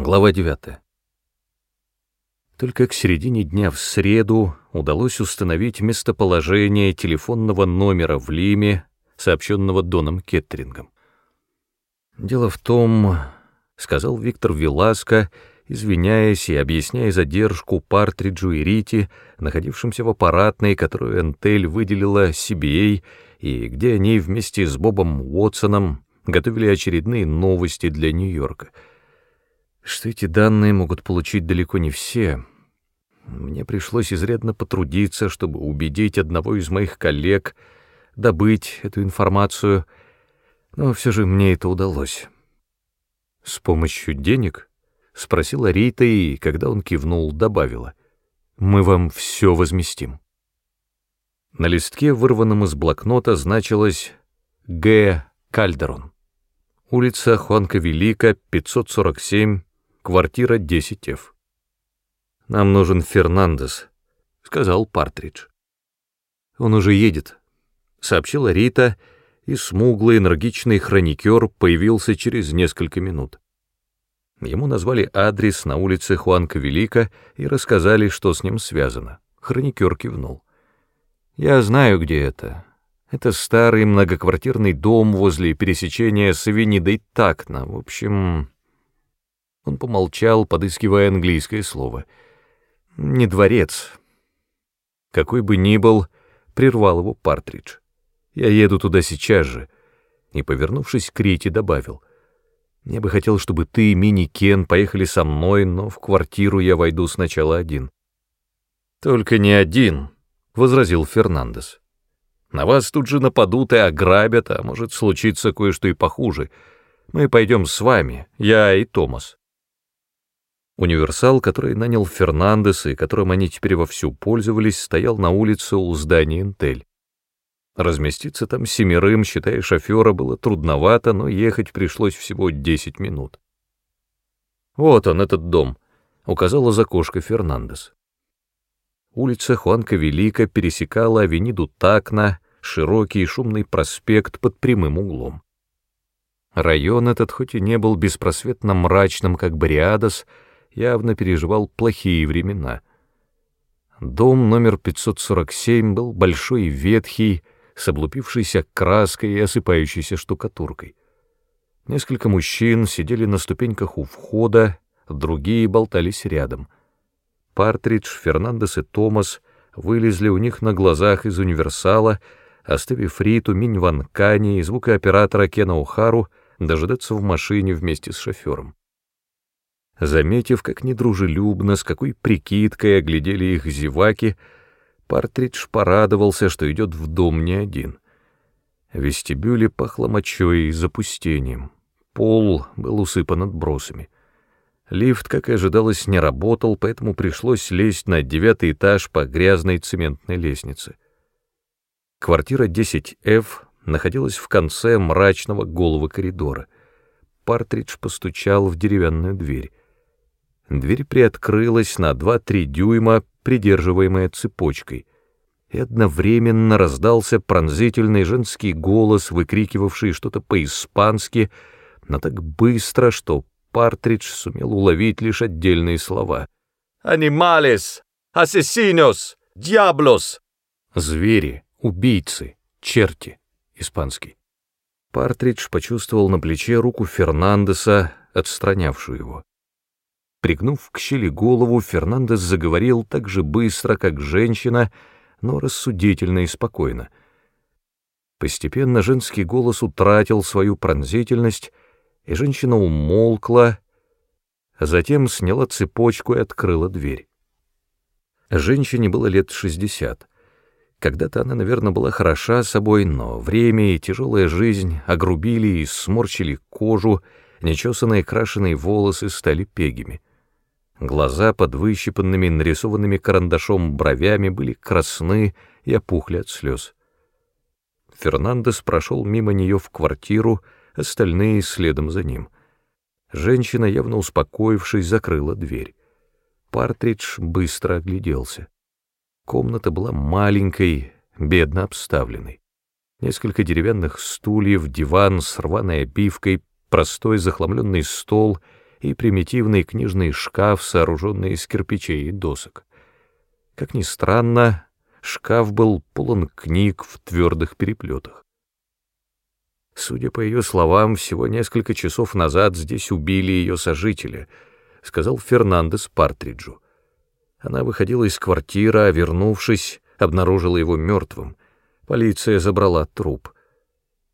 Глава 9. Только к середине дня в среду удалось установить местоположение телефонного номера в Лиме, сообщенного Доном Кеттерингом. «Дело в том, — сказал Виктор Виласко, извиняясь и объясняя задержку Партриджу и Рити, находившимся в аппаратной, которую Энтель выделила CBA, и где они вместе с Бобом Уотсоном готовили очередные новости для Нью-Йорка — что эти данные могут получить далеко не все. Мне пришлось изрядно потрудиться, чтобы убедить одного из моих коллег добыть эту информацию, но все же мне это удалось. «С помощью денег?» — спросила Рита, и, когда он кивнул, добавила. «Мы вам все возместим». На листке, вырванном из блокнота, значилось «Г. Кальдерон». Улица Хуанка Велика, 547, Квартира 10F. «Нам нужен Фернандес», — сказал Партридж. «Он уже едет», — сообщила Рита, и смуглый энергичный хроникер появился через несколько минут. Ему назвали адрес на улице Хуанка Велика и рассказали, что с ним связано. Хроникер кивнул. «Я знаю, где это. Это старый многоквартирный дом возле пересечения с Авенидой Такна. В общем, он помолчал, подыскивая английское слово. «Не дворец». Какой бы ни был, прервал его Партридж. «Я еду туда сейчас же». И, повернувшись к Рите, добавил. «Я бы хотел, чтобы ты и Мини Кен поехали со мной, но в квартиру я войду сначала один». «Только не один», — возразил Фернандес. «На вас тут же нападут и ограбят, а может случиться кое-что и похуже. Мы пойдем с вами, я и Томас». Универсал, который нанял Фернандес и которым они теперь вовсю пользовались, стоял на улице у здания «Интель». Разместиться там семерым, считая шофера, было трудновато, но ехать пришлось всего десять минут. «Вот он, этот дом», — указала за кошкой Фернандес. Улица Хуанка Велика пересекала авениду Такна, широкий и шумный проспект под прямым углом. Район этот, хоть и не был беспросветно мрачным, как Бариадос, — явно переживал плохие времена. Дом номер 547 был большой и ветхий, с облупившейся краской и осыпающейся штукатуркой. Несколько мужчин сидели на ступеньках у входа, другие болтались рядом. Партридж, Фернандес и Томас вылезли у них на глазах из универсала, оставив Риту, Минь Ван Кани и звукооператора Кена Ухару дожидаться в машине вместе с шофером. Заметив, как недружелюбно, с какой прикидкой оглядели их зеваки, Партридж порадовался, что идет в дом не один. В вестибюле пахло мочой и запустением. Пол был усыпан отбросами. Лифт, как и ожидалось, не работал, поэтому пришлось лезть на девятый этаж по грязной цементной лестнице. Квартира 10F находилась в конце мрачного голого коридора. Партридж постучал в деревянную дверь. Дверь приоткрылась на 2-3 дюйма, придерживаемая цепочкой, и одновременно раздался пронзительный женский голос, выкрикивавший что-то по-испански, но так быстро, что Партридж сумел уловить лишь отдельные слова. «Анималес! Асесинос! Диаблос!» «Звери, убийцы, черти!» — испанский. Партридж почувствовал на плече руку Фернандеса, отстранявшую его. Пригнув к щели голову, Фернандес заговорил так же быстро, как женщина, но рассудительно и спокойно. Постепенно женский голос утратил свою пронзительность, и женщина умолкла, а затем сняла цепочку и открыла дверь. Женщине было лет шестьдесят. Когда-то она, наверное, была хороша собой, но время и тяжелая жизнь огрубили и сморщили кожу, нечесанные крашеные волосы стали пегими. Глаза под выщипанными, нарисованными карандашом бровями были красны и опухли от слез. Фернандес прошел мимо нее в квартиру, остальные следом за ним. Женщина, явно успокоившись, закрыла дверь. Партридж быстро огляделся. Комната была маленькой, бедно обставленной. Несколько деревянных стульев, диван с рваной обивкой, простой захламленный стол — и примитивный книжный шкаф, сооруженный из кирпичей и досок. Как ни странно, шкаф был полон книг в твердых переплетах. Судя по ее словам, всего несколько часов назад здесь убили ее сожителя, сказал Фернандес Партриджу. Она выходила из квартиры, а вернувшись, обнаружила его мертвым. Полиция забрала труп.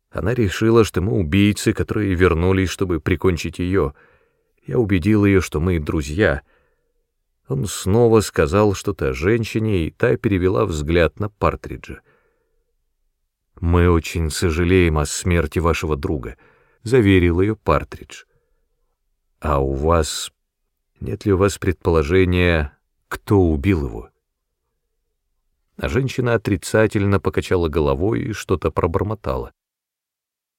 Она решила, что мы убийцы, которые вернулись, чтобы прикончить ее. Я убедил ее, что мы друзья. Он снова сказал что-то о женщине, и та перевела взгляд на Партриджа. «Мы очень сожалеем о смерти вашего друга», — заверил ее Партридж. «А у вас... нет ли у вас предположения, кто убил его?» А женщина отрицательно покачала головой и что-то пробормотала.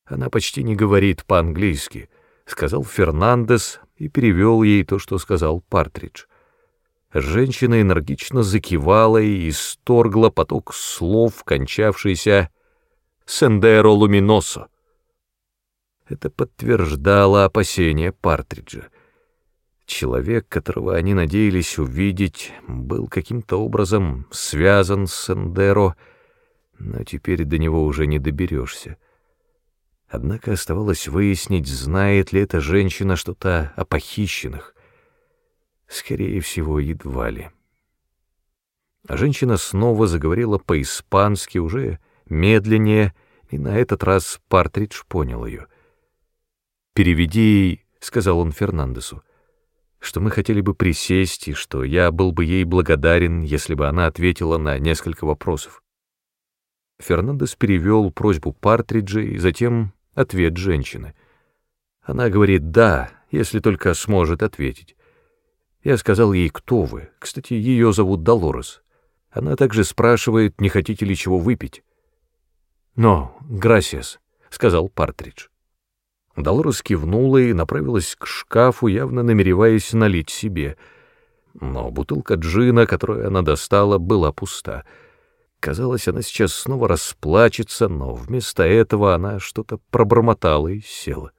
«Она почти не говорит по-английски», — сказал Фернандес и перевел ей то, что сказал Партридж. Женщина энергично закивала и исторгла поток слов, кончавшийся Сендеро Луминосо. Это подтверждало опасения Партриджа. Человек, которого они надеялись увидеть, был каким-то образом связан с Сендеро, но теперь до него уже не доберешься. Однако оставалось выяснить, знает ли эта женщина что-то о похищенных. Скорее всего, едва ли. А женщина снова заговорила по-испански, уже медленнее, и на этот раз Партридж понял ее. «Переведи ей», — сказал он Фернандесу, — «что мы хотели бы присесть, и что я был бы ей благодарен, если бы она ответила на несколько вопросов». Фернандес перевел просьбу Партриджа и затем ответ женщины. Она говорит «да», если только сможет ответить. Я сказал ей, кто вы. Кстати, ее зовут Долорес. Она также спрашивает, не хотите ли чего выпить. «Но, грасиас», — сказал Партридж. Долорес кивнула и направилась к шкафу, явно намереваясь налить себе. Но бутылка джина, которую она достала, была пуста. Казалось, она сейчас снова расплачется, но вместо этого она что-то пробормотала и села.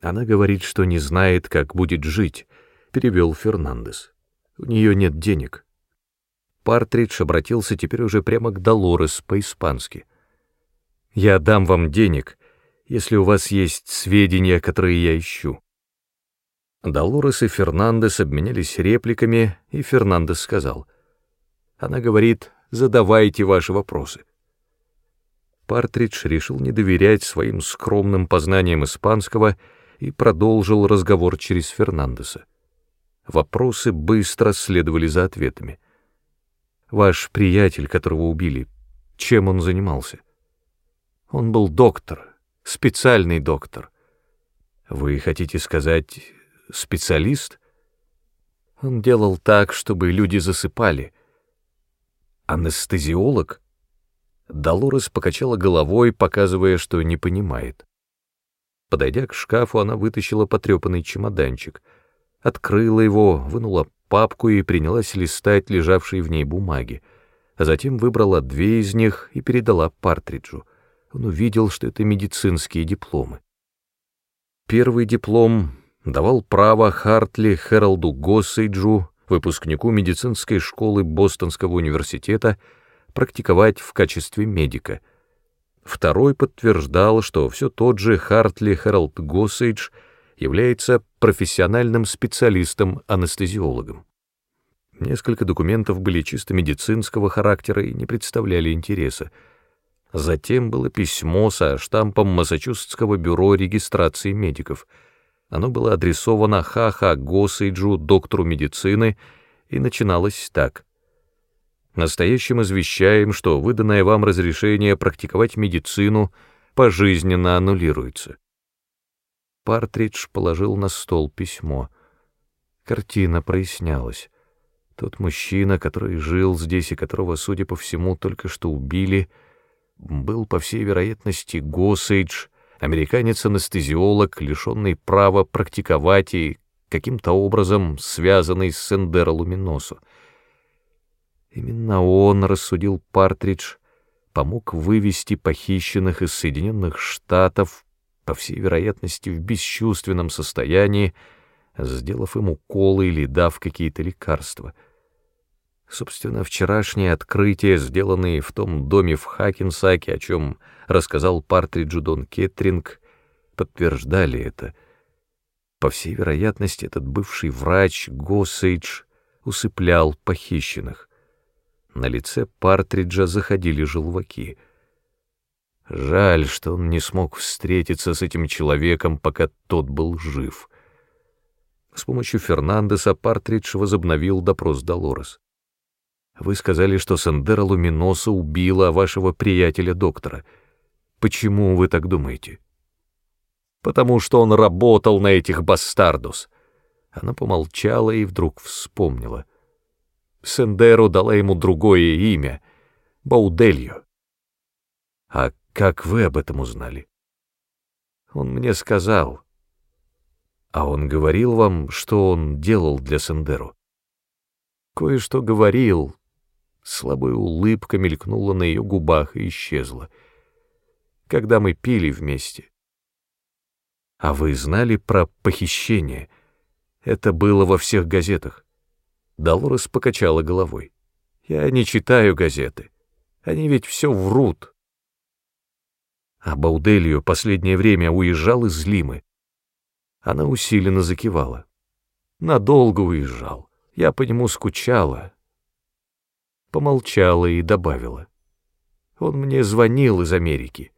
«Она говорит, что не знает, как будет жить», — перевел Фернандес. «У нее нет денег». Партридж обратился теперь уже прямо к Долорес по-испански — я дам вам денег, если у вас есть сведения, которые я ищу». Долорес и Фернандес обменялись репликами, и Фернандес сказал. Она говорит, задавайте ваши вопросы. Партридж решил не доверять своим скромным познаниям испанского и продолжил разговор через Фернандеса. Вопросы быстро следовали за ответами. «Ваш приятель, которого убили, чем он занимался?» Он был доктор, специальный доктор. Вы хотите сказать, специалист? Он делал так, чтобы люди засыпали. Анестезиолог? Долорес покачала головой, показывая, что не понимает. Подойдя к шкафу, она вытащила потрепанный чемоданчик, открыла его, вынула папку и принялась листать лежавшие в ней бумаги, а затем выбрала две из них и передала Партриджу — он увидел, что это медицинские дипломы. Первый диплом давал право Хартли Хэролду Госсейджу, выпускнику медицинской школы Бостонского университета, практиковать в качестве медика. Второй подтверждал, что все тот же Хартли Хэролд Госсейдж является профессиональным специалистом-анестезиологом. Несколько документов были чисто медицинского характера и не представляли интереса. Затем было письмо со штампом Массачусетского бюро регистрации медиков. Оно было адресовано Ха-Ха Госейджу, доктору медицины, и начиналось так. Настоящим извещаем, что выданное вам разрешение практиковать медицину пожизненно аннулируется. Партридж положил на стол письмо. Картина прояснялась. Тот мужчина, который жил здесь и которого, судя по всему, только что убили — был, по всей вероятности, Госейдж, американец-анестезиолог, лишенный права практиковать и каким-то образом связанный с Сендеро Луминосо. Именно он, рассудил Партридж, помог вывести похищенных из Соединенных Штатов, по всей вероятности, в бесчувственном состоянии, сделав им уколы или дав какие-то лекарства. Собственно, вчерашние открытия, сделанные в том доме в Хакенсаке, о чем рассказал Партриджу Дон Кеттринг, подтверждали это. По всей вероятности, этот бывший врач Госсейдж усыплял похищенных. На лице Партриджа заходили желваки. Жаль, что он не смог встретиться с этим человеком, пока тот был жив. С помощью Фернандеса Партридж возобновил допрос Долорес. Вы сказали, что Сандера Луминоса убила вашего приятеля-доктора. Почему вы так думаете? Потому что он работал на этих бастардус. Она помолчала и вдруг вспомнила. Сендеру дала ему другое имя — Баудельо. А как вы об этом узнали? Он мне сказал. А он говорил вам, что он делал для Сендеру? Кое-что говорил, Слабая улыбка мелькнула на ее губах и исчезла. Когда мы пили вместе. А вы знали про похищение? Это было во всех газетах. Долорес покачала головой. Я не читаю газеты. Они ведь все врут. А Бауделью последнее время уезжал из Лимы. Она усиленно закивала. Надолго уезжал. Я по нему скучала, помолчала и добавила. Он мне звонил из Америки.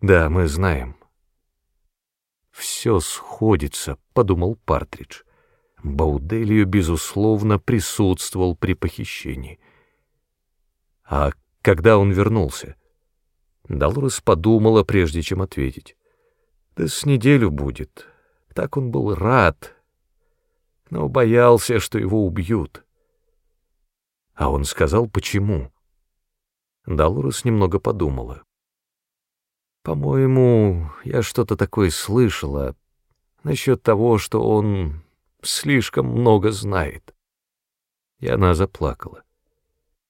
Да, мы знаем. Все сходится, подумал Партридж. Бауделью, безусловно, присутствовал при похищении. А когда он вернулся? Долорес подумала, прежде чем ответить. Да с неделю будет. Так он был рад, но боялся, что его убьют. А он сказал, почему. Долорес немного подумала. По-моему, я что-то такое слышала насчет того, что он слишком много знает. И она заплакала.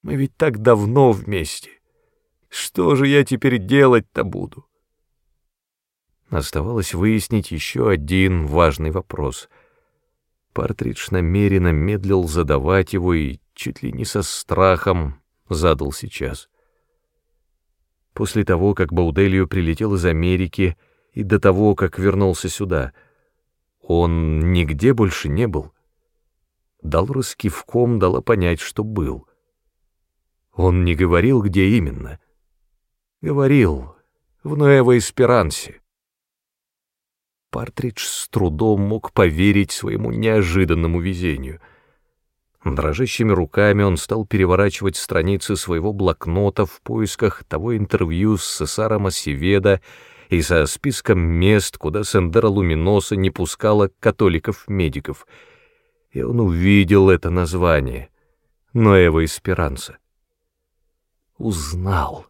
Мы ведь так давно вместе. Что же я теперь делать-то буду? Оставалось выяснить еще один важный вопрос. Партридж намеренно медлил задавать его и чуть ли не со страхом задал сейчас. После того, как Бауделью прилетел из Америки и до того, как вернулся сюда, он нигде больше не был. Далрос кивком дала понять, что был. Он не говорил, где именно. Говорил, в Нуэво-Эсперансе. Партридж с трудом мог поверить своему неожиданному везению — Дрожащими руками он стал переворачивать страницы своего блокнота в поисках того интервью с Сесаром Осеведа и со списком мест, куда Сендера Луминоса не пускала католиков-медиков. И он увидел это название — Ноева Эсперанца. Узнал.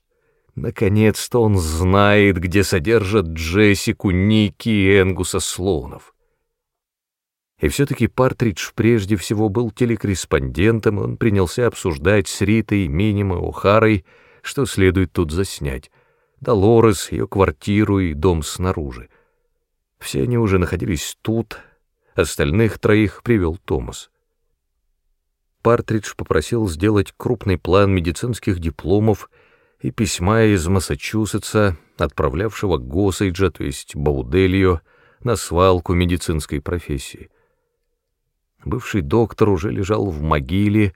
Наконец-то он знает, где содержат Джессику, Ники и Энгуса Слоунов. И все-таки Партридж прежде всего был телекорреспондентом, он принялся обсуждать с Ритой, Миним и О'Харой, что следует тут заснять. Долорес, ее квартиру и дом снаружи. Все они уже находились тут, остальных троих привел Томас. Партридж попросил сделать крупный план медицинских дипломов и письма из Массачусетса, отправлявшего Госейджа, то есть Бауделью, на свалку медицинской профессии. Бывший доктор уже лежал в могиле,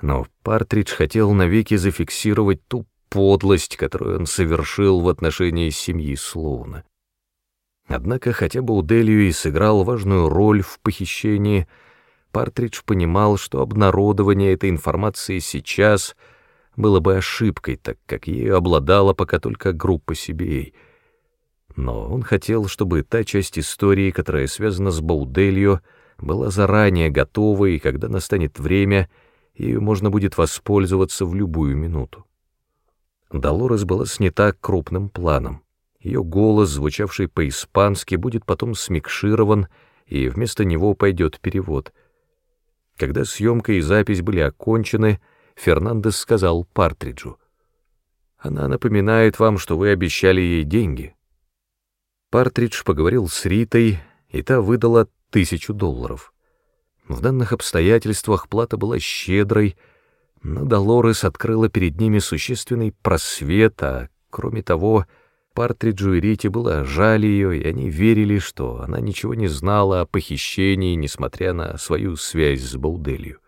но Партридж хотел навеки зафиксировать ту подлость, которую он совершил в отношении семьи Слоуна. Однако хотя бы Уделью и сыграл важную роль в похищении, Партридж понимал, что обнародование этой информации сейчас было бы ошибкой, так как ею обладала пока только группа CBA. Но он хотел, чтобы та часть истории, которая связана с Бауделью, была заранее готова, и когда настанет время, ею можно будет воспользоваться в любую минуту. Долорес была снята крупным планом. Ее голос, звучавший по-испански, будет потом смикширован, и вместо него пойдет перевод. Когда съемка и запись были окончены, Фернандес сказал Партриджу, «Она напоминает вам, что вы обещали ей деньги». Партридж поговорил с Ритой, и та выдала тысячу долларов. В данных обстоятельствах плата была щедрой, но Долорес открыла перед ними существенный просвет, а кроме того, Партриджу и Рите было жаль ее, и они верили, что она ничего не знала о похищении, несмотря на свою связь с Бауделью.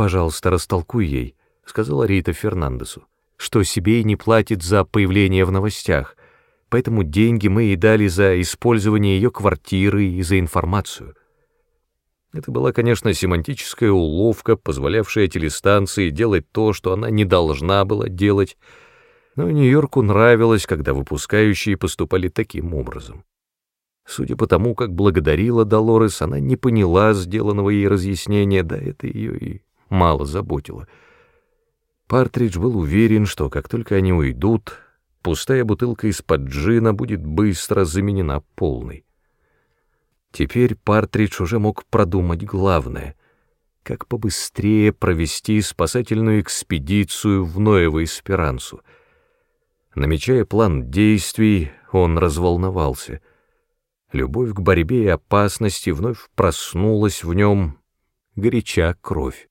«Пожалуйста, растолкуй ей», — сказала Рита Фернандесу, «что себе и не платит за появление в новостях, поэтому деньги мы ей дали за использование ее квартиры и за информацию». Это была, конечно, семантическая уловка, позволявшая телестанции делать то, что она не должна была делать, но Нью-Йорку нравилось, когда выпускающие поступали таким образом. Судя по тому, как благодарила Долорес, она не поняла сделанного ей разъяснения, да это ее и мало заботило. Партридж был уверен, что как только они уйдут, пустая бутылка из-под джина будет быстро заменена полной. Теперь Партридж уже мог продумать главное — как побыстрее провести спасательную экспедицию в Ноево Эсперансу — Намечая план действий, он разволновался. Любовь к борьбе и опасности вновь проснулась в нем, горяча кровь.